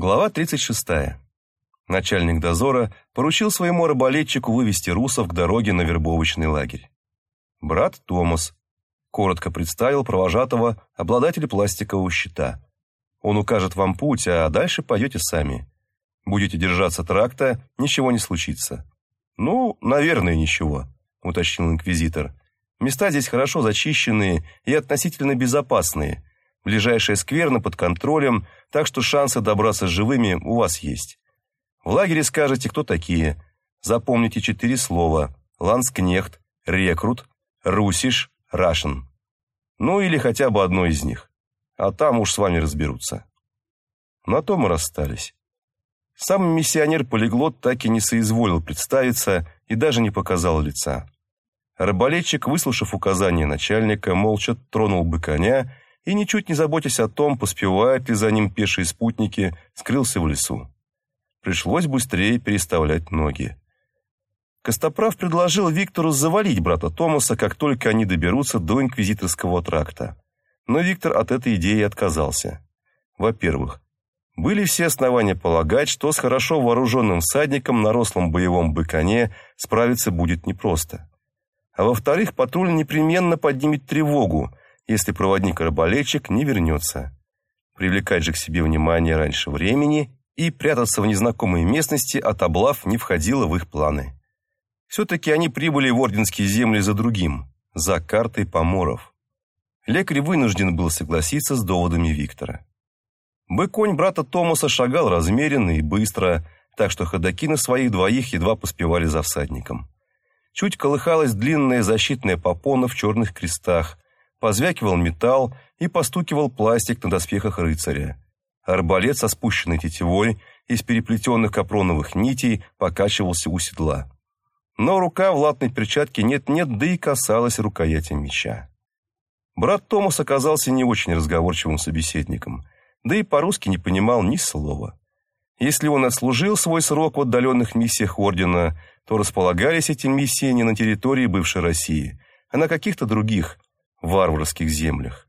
Глава 36. Начальник дозора поручил своему арбалетчику вывести русов к дороге на вербовочный лагерь. Брат Томас коротко представил провожатого обладателя пластикового щита. Он укажет вам путь, а дальше пойдете сами. Будете держаться тракта, ничего не случится. Ну, наверное, ничего, уточнил инквизитор. Места здесь хорошо зачищенные и относительно безопасные. Ближайшая скверна под контролем, так что шансы добраться живыми у вас есть. В лагере скажете, кто такие. Запомните четыре слова. Ланскнехт, рекрут, русиш, рашен. Ну или хотя бы одно из них. А там уж с вами разберутся. На то мы расстались. Сам миссионер-полиглот так и не соизволил представиться и даже не показал лица. Рыболетчик, выслушав указания начальника, молча тронул бы коня и, ничуть не заботясь о том, поспевают ли за ним пешие спутники, скрылся в лесу. Пришлось быстрее переставлять ноги. Костоправ предложил Виктору завалить брата Томаса, как только они доберутся до инквизиторского тракта. Но Виктор от этой идеи отказался. Во-первых, были все основания полагать, что с хорошо вооруженным всадником на рослом боевом быконе справиться будет непросто. А во-вторых, патруль непременно поднимет тревогу, если проводник-арбалетчик не вернется. Привлекать же к себе внимание раньше времени и прятаться в незнакомой местности от облав не входило в их планы. Все-таки они прибыли в Орденские земли за другим, за картой поморов. Лекарь вынужден был согласиться с доводами Виктора. Быконь брата Томаса шагал размеренно и быстро, так что ходаки на своих двоих едва поспевали за всадником. Чуть колыхалась длинная защитная попона в черных крестах, позвякивал металл и постукивал пластик на доспехах рыцаря. Арбалет со спущенной тетивой из переплетенных капроновых нитей покачивался у седла. Но рука в латной перчатке нет-нет, да и касалась рукояти меча. Брат Томас оказался не очень разговорчивым собеседником – да и по-русски не понимал ни слова. Если он отслужил свой срок в отдаленных миссиях Ордена, то располагались эти миссии не на территории бывшей России, а на каких-то других варварских землях.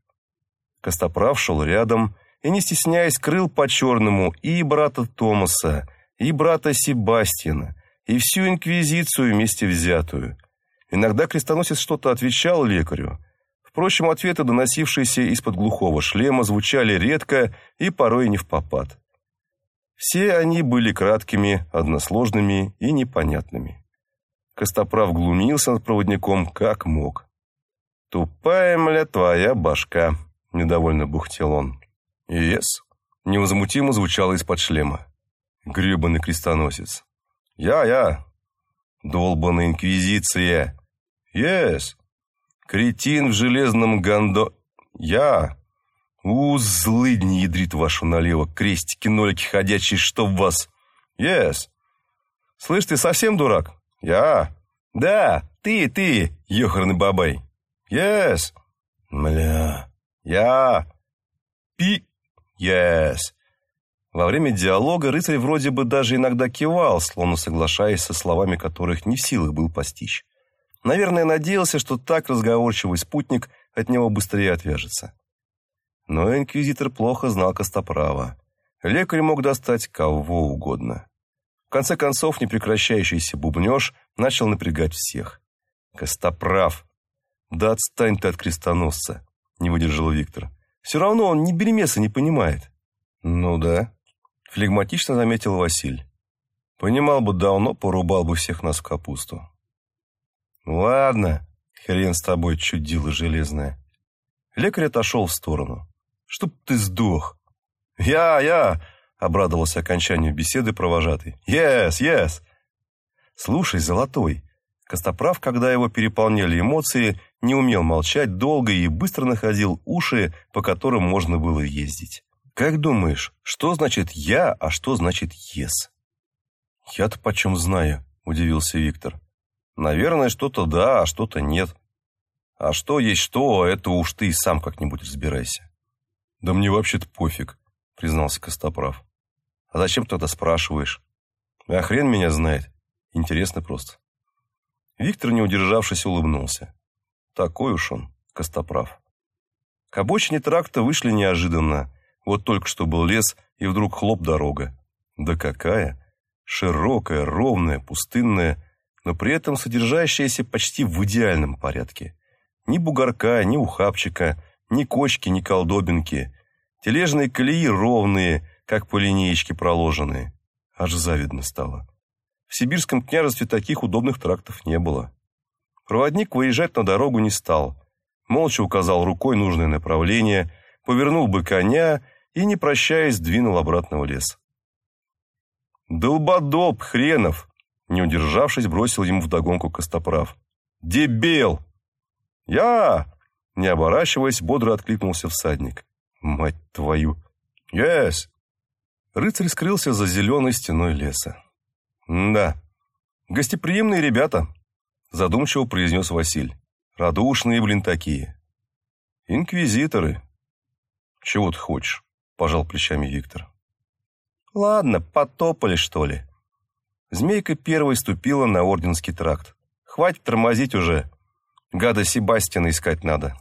Костоправ шел рядом и, не стесняясь, крыл по-черному и брата Томаса, и брата Себастьяна, и всю инквизицию вместе взятую. Иногда крестоносец что-то отвечал лекарю, Впрочем, ответы, доносившиеся из-под глухого шлема, звучали редко и порой не в попад. Все они были краткими, односложными и непонятными. Костоправ глумился над проводником как мог. «Тупая, мля, твоя башка», — недовольно бухтел он. «Ес», — невозмутимо звучало из-под шлема. Гребаный крестоносец. «Я-я», «Долбаная инквизиция!» «Ес!» Кретин в железном гондо... Я... У, злыдни ядрит вашу налево, крестики, нолики ходячие, чтоб вас... Yes. Слышь, ты совсем дурак? Я. Да, ты, ты, ёхарный бабай. Yes. Мля. Я. Пи. Yes. Во время диалога рыцарь вроде бы даже иногда кивал, словно соглашаясь со словами которых не в силах был постичь. Наверное, надеялся, что так разговорчивый спутник от него быстрее отвяжется. Но инквизитор плохо знал Костоправа. Лекарь мог достать кого угодно. В конце концов, непрекращающийся бубнеж начал напрягать всех. «Костоправ! Да отстань ты от крестоносца!» — не выдержал Виктор. «Все равно он ни беремеса не понимает». «Ну да», — флегматично заметил Василь. «Понимал бы давно, порубал бы всех нас в капусту». «Ладно, хрен с тобой, чудило железное». Лекарь отошел в сторону. «Чтоб ты сдох!» «Я, я!» — обрадовался окончанию беседы провожатый. «Yes, yes!» «Слушай, Золотой!» Костоправ, когда его переполняли эмоции, не умел молчать долго и быстро находил уши, по которым можно было ездить. «Как думаешь, что значит «я», а что значит «ес»?» «Я-то почем знаю», — удивился Виктор. Наверное, что-то да, а что-то нет. А что есть что, это уж ты сам как-нибудь разбирайся. Да мне вообще-то пофиг, признался Костоправ. А зачем тогда спрашиваешь? А хрен меня знает. Интересно просто. Виктор, не удержавшись, улыбнулся. Такой уж он, Костоправ. К обочине тракта вышли неожиданно. Вот только что был лес, и вдруг хлоп дорога. Да какая! Широкая, ровная, пустынная, но при этом содержащаяся почти в идеальном порядке. Ни бугорка, ни ухабчика, ни кочки, ни колдобинки. Тележные колеи ровные, как по линеечке проложенные. Аж завидно стало. В сибирском княжестве таких удобных трактов не было. Проводник выезжать на дорогу не стал. Молча указал рукой нужное направление, повернул бы коня и, не прощаясь, двинул обратно в лес. «Долбодоб, хренов!» Не удержавшись, бросил ему вдогонку Костоправ. «Дебил!» «Я!» Не оборачиваясь, бодро откликнулся всадник. «Мать твою!» «Yes!» Рыцарь скрылся за зеленой стеной леса. «Да, гостеприимные ребята», задумчиво произнес Василь. «Радушные, блин, такие». «Инквизиторы». «Чего ты хочешь?» пожал плечами Виктор. «Ладно, потопали, что ли». Змейка первой ступила на Орденский тракт. «Хватит тормозить уже. Гада Себастьяна искать надо».